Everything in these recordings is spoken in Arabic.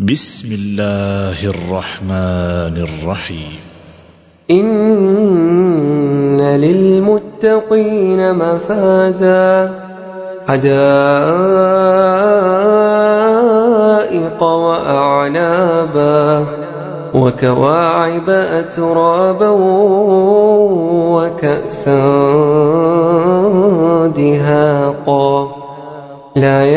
بسم الله الرحمن الرحيم. إن للمتقين مفازا. حدائق وأعنابا وكواعب أترابا وكأسا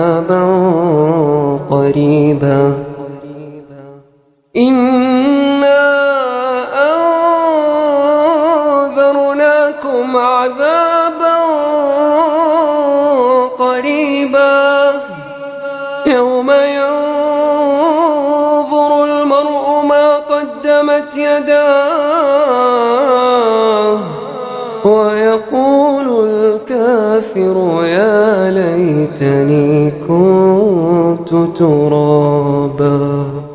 عذابا قريبا. إنا أنذرناكم عذابا قريبا. يوم ينظر المرء ما قدمت يداه الكافر يا ليتني كنت ترابا.